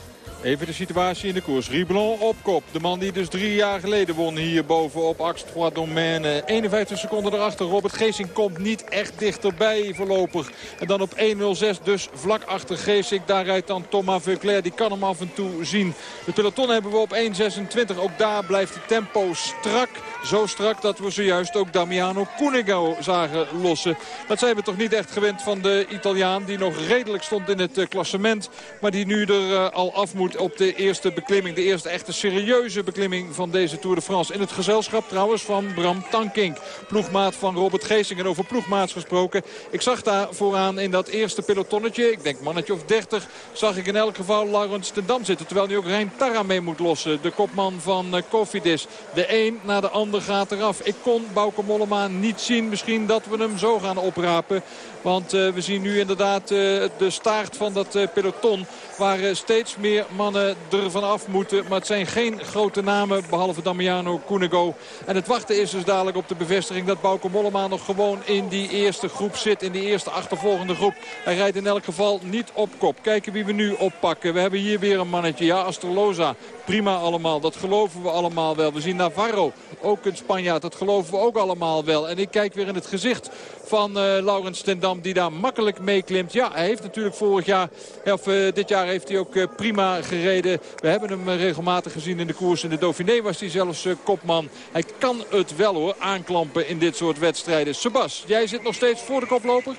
Even de situatie in de koers. Riblon op kop. De man die dus drie jaar geleden won hier bovenop Axe Trois Domaine. 51 seconden erachter. Robert Geesink komt niet echt dichterbij voorlopig. En dan op 1.06 dus vlak achter Geesink. Daar rijdt dan Thomas Veuclair. Die kan hem af en toe zien. De peloton hebben we op 1.26. Ook daar blijft het tempo strak. Zo strak dat we zojuist ook Damiano Cunego zagen lossen. Dat zijn we toch niet echt gewend van de Italiaan. Die nog redelijk stond in het klassement. Maar die nu er uh, al af moet op de eerste beklimming. De eerste echte serieuze beklimming van deze Tour de France. In het gezelschap trouwens van Bram Tankink. Ploegmaat van Robert Geesing. En over ploegmaats gesproken. Ik zag daar vooraan in dat eerste pelotonnetje. Ik denk mannetje of 30. Zag ik in elk geval Laurens ten Dam zitten. Terwijl nu ook Rijn Tarra mee moet lossen. De kopman van uh, Cofidis. De een na de ander gaat eraf. Ik kon Bauke Mollema niet zien. Misschien dat we hem zo gaan oprapen. Want uh, we zien nu inderdaad uh, de staart van dat peloton. Waar steeds meer mannen er vanaf moeten. Maar het zijn geen grote namen behalve Damiano Cunego. En het wachten is dus dadelijk op de bevestiging dat Bauke Mollema nog gewoon in die eerste groep zit. In die eerste achtervolgende groep. Hij rijdt in elk geval niet op kop. Kijken wie we nu oppakken. We hebben hier weer een mannetje. Ja, Astroloza. Prima allemaal. Dat geloven we allemaal wel. We zien Navarro. Ook een Spanjaard. Dat geloven we ook allemaal wel. En ik kijk weer in het gezicht van uh, Laurens Tendam die daar makkelijk meeklimt. Ja, hij heeft natuurlijk vorig jaar, of uh, dit jaar heeft hij ook uh, prima gereden. We hebben hem regelmatig gezien in de koers. In de Dauphiné was hij zelfs kopman. Hij kan het wel hoor, aanklampen in dit soort wedstrijden. Sebas, jij zit nog steeds voor de koploper?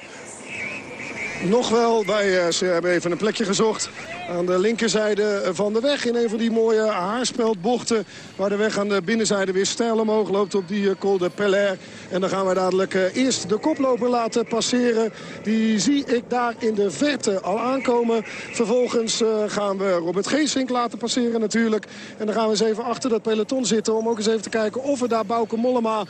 Nog wel, wij ze hebben even een plekje gezocht aan de linkerzijde van de weg. In een van die mooie haarspeldbochten waar de weg aan de binnenzijde weer stijl omhoog loopt op die Col de Pellaire. En dan gaan we dadelijk eerst de koploper laten passeren. Die zie ik daar in de verte al aankomen. Vervolgens gaan we Robert Geesink laten passeren natuurlijk. En dan gaan we eens even achter dat peloton zitten om ook eens even te kijken of we daar Bouke Mollema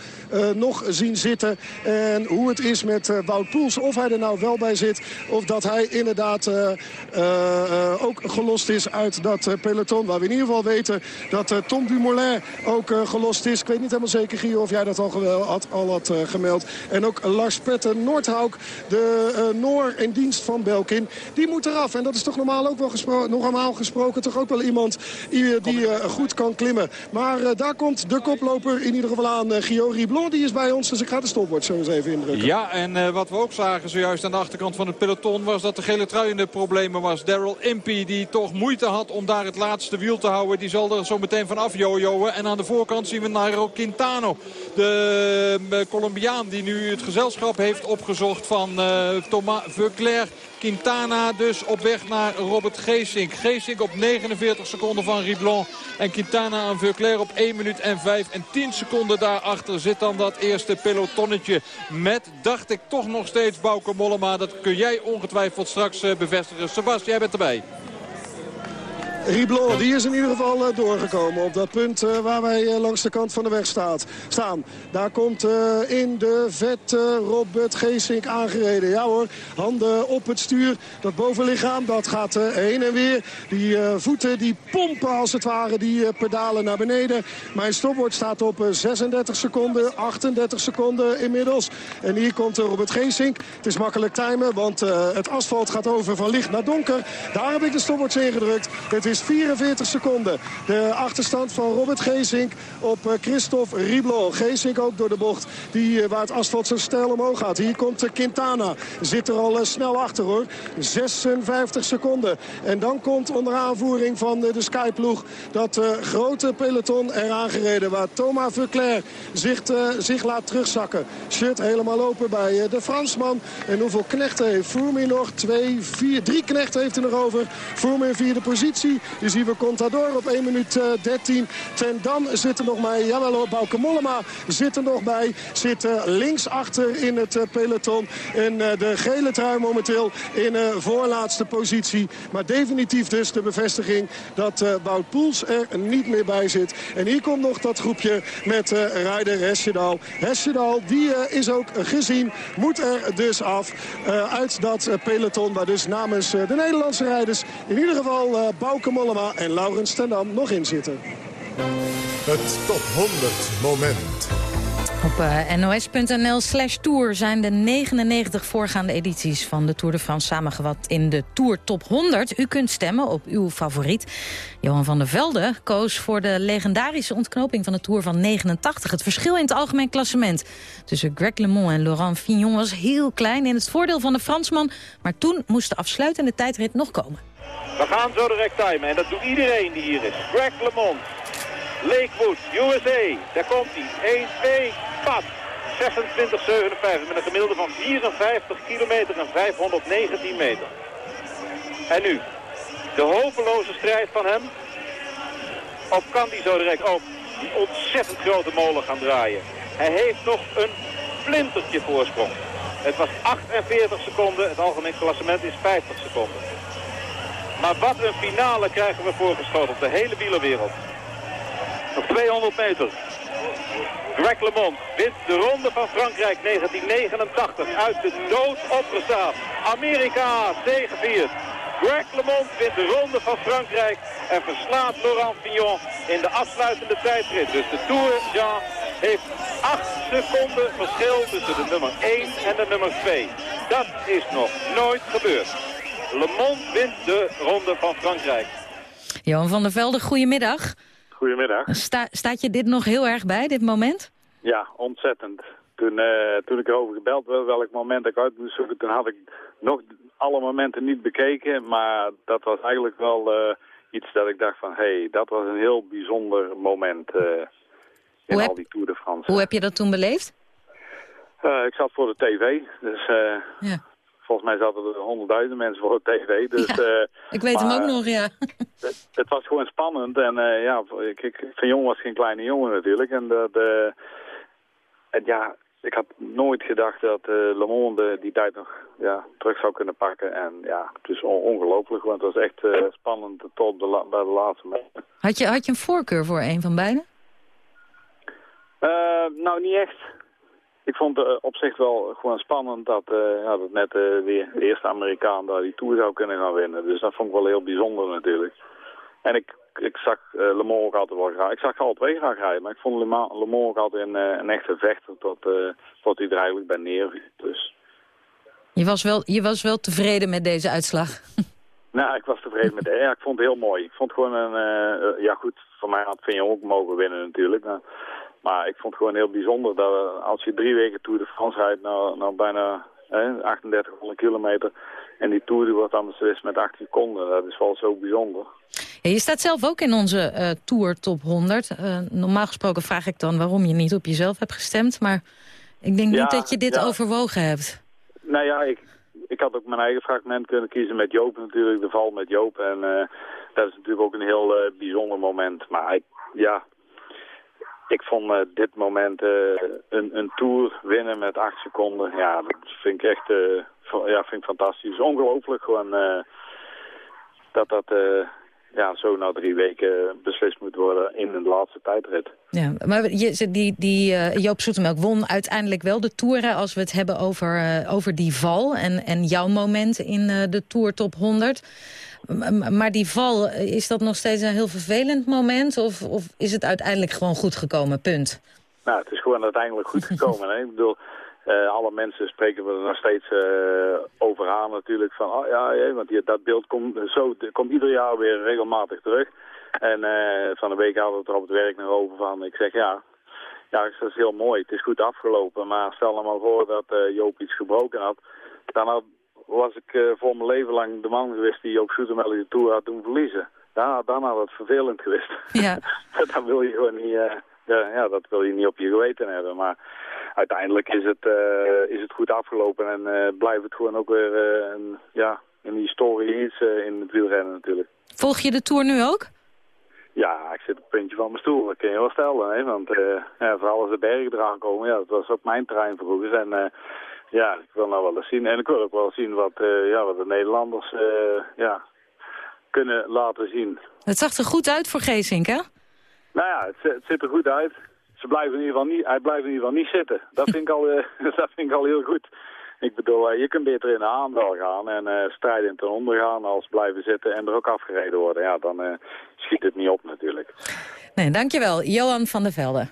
nog zien zitten. En hoe het is met Wout Poels. Of hij er nou wel bij zit of dat hij inderdaad uh, ook gelost is uit dat peloton. Waar we in ieder geval weten dat Tom Dumoulin ook gelost is. Ik weet niet helemaal zeker, Gio, of jij dat al, had, al had gemeld. En ook Lars Petter Noordhauk, de Noor in dienst van Belkin. Die moet eraf. En dat is toch normaal ook wel gespro normaal gesproken toch ook wel iemand die, goed kan klimmen. Maar daar komt de koploper in ieder geval aan. Gio Riblon, die is bij ons. Dus ik ga de stopwatch zo eens even indrukken. Ja, en wat we ook zagen zojuist aan de achterkant van het peloton... was dat de gele trui in de problemen was. Daryl Impey, die toch moeite had om daar het laatste wiel te houden. Die zal er zo meteen van afjojoen. En aan de voorkant zien we Nairo Quintano. De eh, Colombiaan die nu het gezelschap heeft opgezocht van eh, Thomas Veuclair. Quintana dus op weg naar Robert Geesink. Geesink op 49 seconden van Riblon. En Quintana en Veuclair op 1 minuut en 5 en 10 seconden daarachter zit dan dat eerste pelotonnetje. Met, dacht ik, toch nog steeds Bauke Mollema. Dat kun jij ongetwijfeld straks eh, bevestigen. Sebas, jij bent erbij. Riblon, die is in ieder geval eh, doorgekomen op dat punt eh, waar wij eh, langs de kant van de weg staat, staan. Daar komt in de vet eh, Robert Geesink aangereden. Ja hoor, handen op het stuur. Dat bovenlichaam, dat gaat heen en weer. Die voeten die pompen als het ware, die pedalen naar beneden. Mijn stopwoord staat op eh, 36 seconden, 38 seconden inmiddels. En hier komt Robert Geesink. Het is makkelijk timen, want het asfalt gaat over van licht naar donker. Daar heb ik de stopwatch ingedrukt. Het is 44 seconden. De achterstand van Robert Geesink op eh, Christophe Riblon. Geesink ook door de bocht die, eh, waar het asfalt zo stijl omhoog gaat. Hier komt eh, Quintana. Zit er al snel achter hoor. 56 seconden. En dan komt onder aanvoering van de Skyploeg dat grote peloton eraan gereden. Waar Thomas Verclair zich, zich laat terugzakken. Shirt helemaal open bij de Fransman. En hoeveel knechten heeft Froome nog? Twee, vier, drie knechten heeft hij nog over. In vierde positie. Die zien we Contador op 1 minuut eh, 13. Ten Dam zit er nog bij. Jawel Bauke Mollema zit er nog bij. Zit eh, links achter in het eh, peloton. En eh, de gele trui momenteel in eh, voorlaatste positie. Maar definitief dus de bevestiging dat eh Wout Poels er niet meer bij zit. En hier komt nog dat groepje met eh rijder Hesjedal. Hesjedal, die eh, is ook gezien. Moet er dus af eh, uit dat eh, peloton. Waar dus namens eh, de Nederlandse rijders in ieder geval eh Bauke Mollema en Laurens ten Dam nog in zitten. Het top 100 moment. Op eh, nos.nl slash tour zijn de 99 voorgaande edities van de Tour de France samengevat in de Tour Top 100. U kunt stemmen op uw favoriet. Johan van der Velde koos voor de legendarische ontknoping van de Tour van 89. Het verschil in het algemeen klassement tussen Greg LeMond en Laurent Fignon was heel klein in het voordeel van de Fransman. Maar toen moest de afsluitende tijdrit nog komen. We gaan zo direct timen en dat doet iedereen die hier is. Greg LeMond, Lakewood, USA, daar komt hij. 1, 2, pas. 26, 57 met een gemiddelde van 54 kilometer en 519 meter. En nu, de hopeloze strijd van hem. Of kan die zo direct ook die ontzettend grote molen gaan draaien? Hij heeft nog een flintertje voorsprong. Het was 48 seconden, het algemeen klassement is 50 seconden. Maar wat een finale krijgen we voorgeschoteld, de hele wielerwereld. Nog 200 meter. Greg LeMond wint de ronde van Frankrijk 1989 uit de dood opgestaan. Amerika zegeviert. Greg LeMond wint de ronde van Frankrijk en verslaat Laurent Fignon in de afsluitende tijdrit. Dus de Tour Jean heeft 8 seconden verschil tussen de nummer 1 en de nummer 2. Dat is nog nooit gebeurd. Le Mans wint de ronde van Frankrijk. Johan van der Velde, goedemiddag. Goedemiddag. Sta, staat je dit nog heel erg bij, dit moment? Ja, ontzettend. Toen, eh, toen ik erover gebeld werd welk moment ik uit moest zoeken, toen had ik nog alle momenten niet bekeken. Maar dat was eigenlijk wel eh, iets dat ik dacht van, hé, hey, dat was een heel bijzonder moment eh, in Hoe heb- al die Tour de France. Hoe heb je dat toen beleefd? Eh, ik zat voor de tv, dus eh, Ja. Volgens mij zaten er honderdduizend mensen voor de tv. Dus, eh, Ik weet hem ook nog, ja. [LAUGHS] Het, het was gewoon spannend en eh, ja, ik, ik, Van Jong was geen kleine jongen natuurlijk. En, dat, eh, en ja, ik had nooit gedacht dat eh Le Monde die tijd nog ja, terug zou kunnen pakken. En ja, het is on- ongelooflijk, want het was echt spannend tot de bij de laatste meter. Had je, had je een voorkeur voor een van beiden? Nou, niet echt. Ik vond het op zich wel gewoon spannend dat, eh, ja, dat net eh, weer de eerste Amerikaan daar die Tour zou kunnen gaan winnen. Dus dat vond ik wel heel bijzonder natuurlijk. En ik, ik zag eh, Le Mans ook altijd wel graag. Ik zag alle twee graag rijden, maar ik vond Le Mans, Le Mans ook altijd een, eh, een echte vechter tot, eh, tot hij er eigenlijk bij neerviel. Dus Je was, wel, je was wel tevreden met deze uitslag. [LAUGHS] nou, ik was tevreden met Ja, ik vond het heel mooi. Ik vond het gewoon een... eh, eh, ja goed, voor mij had Vignon ook mogen winnen natuurlijk. Maar, maar ik vond het gewoon heel bijzonder dat eh, als je drie weken Tour de France rijdt... nou, nou bijna eh, 3800 kilometer... en die Tour die wordt dan beslist met 8 seconden. Dat is wel zo bijzonder. Ja, je staat zelf ook in onze eh, Tour Top 100. Eh, normaal gesproken vraag ik dan waarom je niet op jezelf hebt gestemd. Maar ik denk Ja, niet dat je dit ja. overwogen hebt. Nou ja, ik, ik had ook mijn eigen fragment kunnen kiezen met Joop natuurlijk, de val met Joop. En dat is natuurlijk ook een heel bijzonder moment. Maar ik, ja, ik vond eh, dit moment eh, een, een Tour winnen met acht seconden. Ja, dat vind ik echt eh, ja, vind fantastisch. Ongelooflijk gewoon dat dat ja, zo na drie weken beslist moet worden in de laatste tijdrit. Ja, maar je, die, die, Joop Zoetemelk won uiteindelijk wel de Tour... hè, als we het hebben over, over die val en, en jouw moment in de Tour Top 100. Maar die val, is dat nog steeds een heel vervelend moment? Of, of is het uiteindelijk gewoon goed gekomen, punt? Nou, het is gewoon uiteindelijk goed gekomen. Hè? Ik bedoel, eh, alle mensen spreken er nog steeds eh, over aan natuurlijk. Van, oh ja, want die, dat beeld komt, zo, komt ieder jaar weer regelmatig terug. En eh, van de week hadden we het er op het werk nog over van. Ik zeg ja, ja, dat is heel mooi. Het is goed afgelopen. Maar stel nou maar voor dat Joop iets gebroken had. Dan had, was ik eh, voor mijn leven lang de man geweest die Joop Zoetemelk de Tour had doen verliezen. Ja, dan had het vervelend geweest. Ja. [LAUGHS] dat wil je gewoon niet, eh, ja, ja, dat wil je niet op je geweten hebben. Maar uiteindelijk is het, eh, is het goed afgelopen en blijft het gewoon ook weer een, ja, een historie iets in het wielrennen natuurlijk. Volg je de Tour nu ook? Ja, ik zit op het puntje van mijn stoel, dat kun je wel stellen. Hè? Want eh, ja, vooral als de bergen eraan komen, ja, dat was ook mijn terrein vroeger. En ja, ik wil nou wel eens zien. En ik wil ook wel zien wat, eh, ja, wat de Nederlanders eh, ja, kunnen laten zien. Het zag er goed uit voor Geesink, hè? Nou ja, het, het ziet er goed uit. Ze blijven in ieder geval niet, hij blijft in ieder geval niet zitten. Dat vind ik al, eh, [LAUGHS] dat vind ik al heel goed. Ik bedoel, je kunt beter in de aanval gaan en strijden in ten onder gaan als blijven zitten en er ook afgereden worden. Ja, dan schiet het niet op natuurlijk. Nee, dankjewel. Johan van der Velde.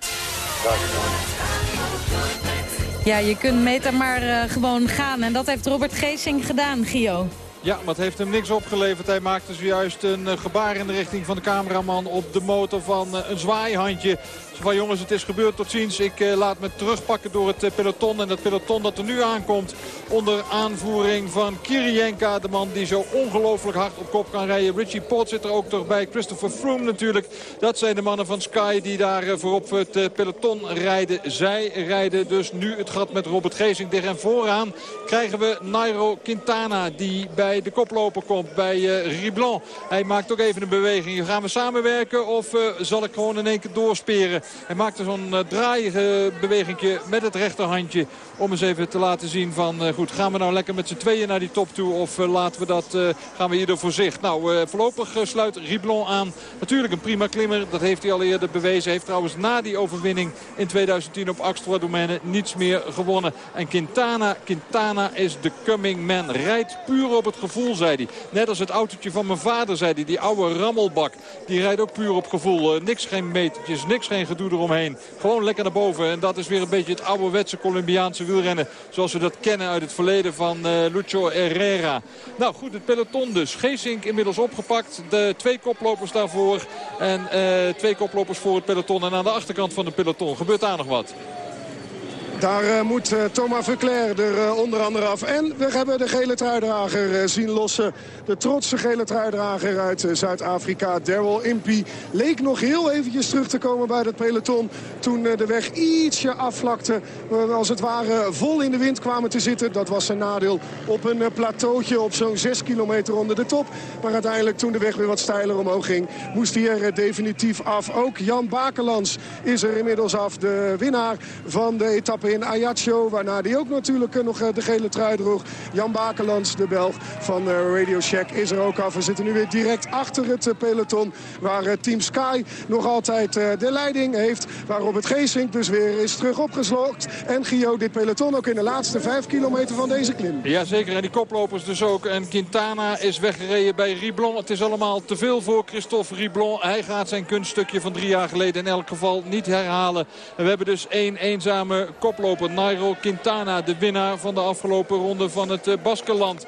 Ja, je kunt meter maar eh, gewoon gaan. En dat heeft Robert Geesink gedaan, Gio. Ja, maar het heeft hem niks opgeleverd. Hij maakte zojuist een eh, gebaar in de richting van de cameraman op de motor van eh, een zwaaihandje. Zo jongens, het is gebeurd, tot ziens. Ik eh, laat me terugpakken door het eh, peloton. En dat peloton dat er nu aankomt onder aanvoering van Kirienka. De man die zo ongelooflijk hard op kop kan rijden. Richie Port zit er ook nog bij. Christopher Froome natuurlijk. Dat zijn de mannen van Sky die daar eh, voorop het peloton rijden. Zij rijden dus nu het gat met Robert Geesing tegen en vooraan. Krijgen we Nairo Quintana die bij de koploper komt. Bij eh Riblan. Hij maakt ook even een beweging. Gaan we samenwerken of zal ik gewoon in één keer doorsperen? Hij maakte zo'n uh, draaibeweging met het rechterhandje. Om eens even te laten zien van uh, goed gaan we nou lekker met z'n tweeën naar die top toe. Of uh, laten we dat, gaan we hier voor zich. Nou voorlopig sluit Riblon aan. Natuurlijk een prima klimmer. Dat heeft hij al eerder bewezen. Heeft trouwens na die overwinning in 2010 op Axtra Domeine niets meer gewonnen. En Quintana, Quintana is de coming man. Rijdt puur op het gevoel zei hij. Net als het autootje van mijn vader zei hij. Die oude rammelbak. Die rijdt ook puur op gevoel. niks geen metertjes, niks geen gedoe eromheen. Gewoon lekker naar boven. En dat is weer een beetje het ouderwetse Colombiaanse wielrennen. Zoals we dat kennen uit het verleden van uh, Lucho Herrera. Nou goed, het peloton dus. Geesink inmiddels opgepakt. De twee koplopers daarvoor. En uh, twee koplopers voor het peloton. En aan de achterkant van het peloton gebeurt daar nog wat. Daar uh, moet uh, Thomas Verclair er uh, onder andere af. En we hebben de gele truidrager zien lossen. De trotse gele truidrager uit Zuid-Afrika, Daryl Impey. Leek nog heel eventjes terug te komen bij dat peloton. Toen de weg ietsje afvlakte. Als het ware vol in de wind kwamen te zitten. Dat was zijn nadeel op een plateautje op zo'n 6 kilometer onder de top. Maar uiteindelijk toen de weg weer wat steiler omhoog ging... moest hij er definitief af. Ook Jan Bakelands is er inmiddels af. De winnaar van de etappe in Ajaccio. Waarna die ook natuurlijk nog de gele trui droeg. Jan Bakelands, de Belg van Radio Shack, is er ook af. We zitten nu weer direct achter het peloton. Waar Team Sky nog altijd de leiding heeft. Waar Robert Geesink dus weer is terug opgeslokt. En Gio dit peloton ook in de laatste vijf kilometer van deze klim. Jazeker, en die koplopers dus ook. En Quintana is weggereden bij Riblon. Het is allemaal te veel voor Christophe Riblon. Hij gaat zijn kunststukje van drie jaar geleden in elk geval niet herhalen. En we hebben dus één eenzame koploper koploper Nairo Quintana. De winnaar van de afgelopen ronde van het uh, Baskeland.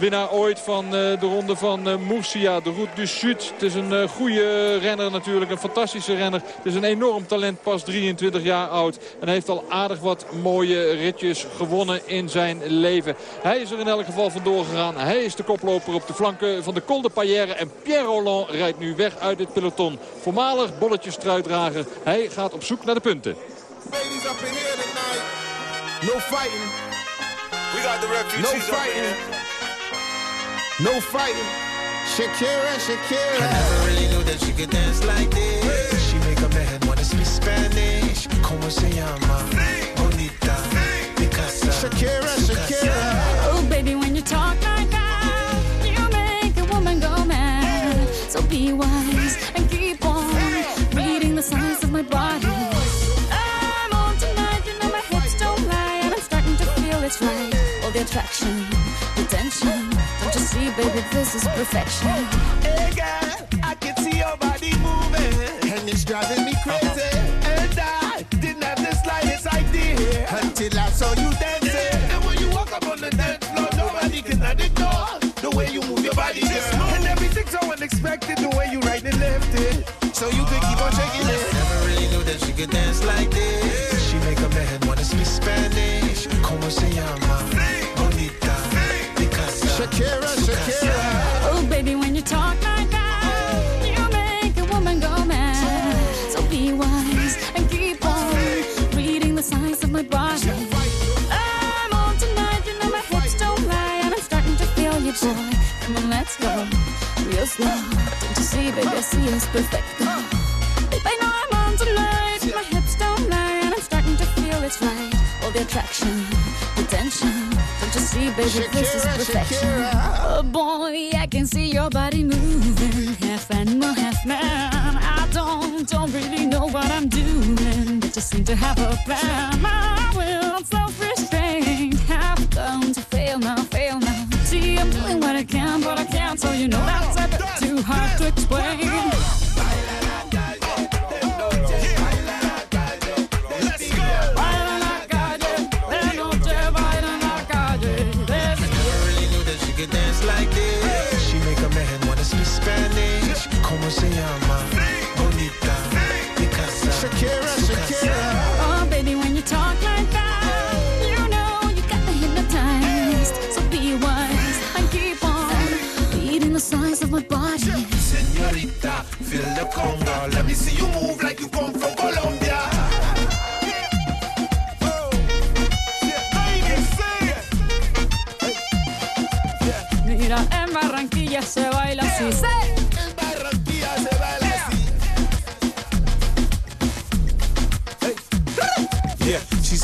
Winnaar ooit van uh, de ronde van uh, Murcia. De Route du Sud. Het is een goede renner natuurlijk. Een fantastische renner. Het is een enorm talent. Pas 23 jaar oud. En heeft al aardig wat mooie ritjes gewonnen in zijn leven. Hij is er in elk geval vandoor gegaan. Hij is de koploper op de flanken van de Col de Payère. En Pierre Roland rijdt nu weg uit dit peloton. Voormalig bolletjestruitdrager. Hij gaat op zoek naar de punten. No fighting. We got the refugees no fighting. No fighting. Shakira, Shakira. I never really knew that she could dance like this. She make a man wanna speak Spanish. Como se llama? Bonita. Picasa. Shakira, Shakira. The attraction, the tension. Don't you see, baby, this is perfection. Hey, girl, I can see your body moving, and it's driving me crazy. And I didn't have the slightest idea until I saw you dancing. And when you walk up on the dance floor, nobody can ignore the way you move your body, girl. And everything's so unexpected, the way you right and left it. So you could keep on shaking it. Never really knew that she could dance like this. She make a man wanna speak Spanish. Como se llama? Real slow. Don't you see, baby, I see it's perfect. Babe, I know I'm on tonight, my hips don't lie, and I'm starting to feel it's right. All the attraction, the tension. Don't you see, baby, this is perfection. Oh boy, I can see your body moving, half animal, half man. I don't, don't really know what I'm doing, but just seem to have a plan. My will, self-restraint, have come to fail now, fail now. See, I'm doing what I can, but I so you know that's a see you move like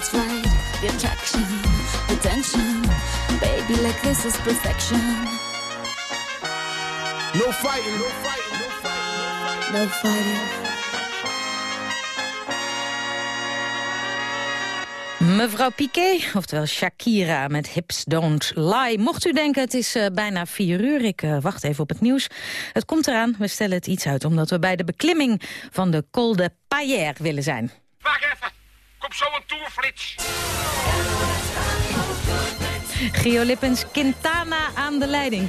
it's right. The attraction, the tension. Baby, like this is perfection. No fighting, no fighting, no fighting. No fighting. Mevrouw Piquet, oftewel Shakira met Hips Don't Lie. Mocht u denken, het is eh, bijna vier uur, ik eh, wacht even op het nieuws. Het komt eraan, we stellen het iets uit... omdat we bij de beklimming van de Col de Payère willen zijn. Wacht even, kom zo een toerflits. Gio Lippens, Quintana aan de leiding.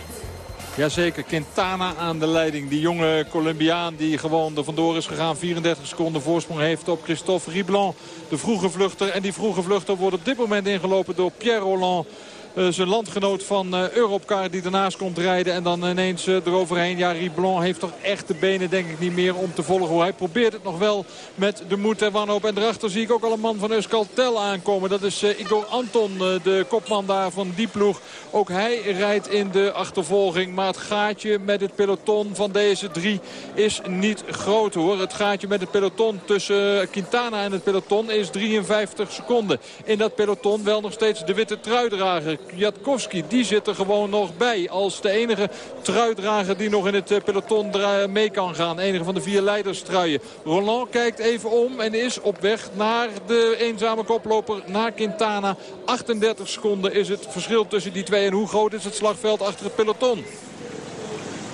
Jazeker, Quintana aan de leiding. Die jonge Colombiaan die gewoon er vandoor is gegaan. 34 seconden voorsprong heeft op Christophe Riblon. De vroege vluchter. En die vroege vluchter wordt op dit moment ingelopen door Pierre Roland. Eh, zijn landgenoot van uh, Europcar die ernaast komt rijden. En dan ineens uh, eroverheen. Ja, Riblon heeft toch echt de benen denk ik niet meer om te volgen. Hij probeert het nog wel met de moed en wanhoop. En daarachter zie ik ook al een man van Euskaltel aankomen. Dat is Igor Anton, de kopman daar van die ploeg. Ook hij rijdt in de achtervolging. Maar het gaatje met het peloton van deze drie is niet groot hoor. Het gaatje met het peloton tussen Quintana en het peloton is 53 seconden. In dat peloton wel nog steeds de witte truidrager. Jatkowski, die zit er gewoon nog bij. Als de enige truidrager die nog in het peloton mee kan gaan. Enige van de vier leiderstruien. Roland kijkt even om en is op weg naar de eenzame koploper. Naar Quintana. 38 seconden is het verschil tussen die twee. En hoe groot is het slagveld achter het peloton?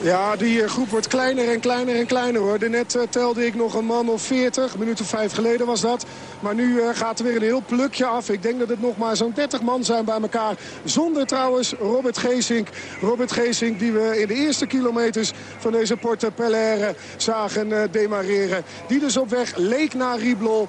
Ja, die uh, groep wordt kleiner en kleiner en kleiner hoor. Net uh, telde ik nog een man of 40, minuten vijf geleden was dat. Maar nu uh, gaat er weer een heel plukje af. Ik denk dat het nog maar zo'n 30 man zijn bij elkaar. Zonder trouwens Robert Geesink. Robert Geesink die we in de eerste kilometers van deze Porte Pellaire zagen demareren. Die dus op weg leek naar Riblol.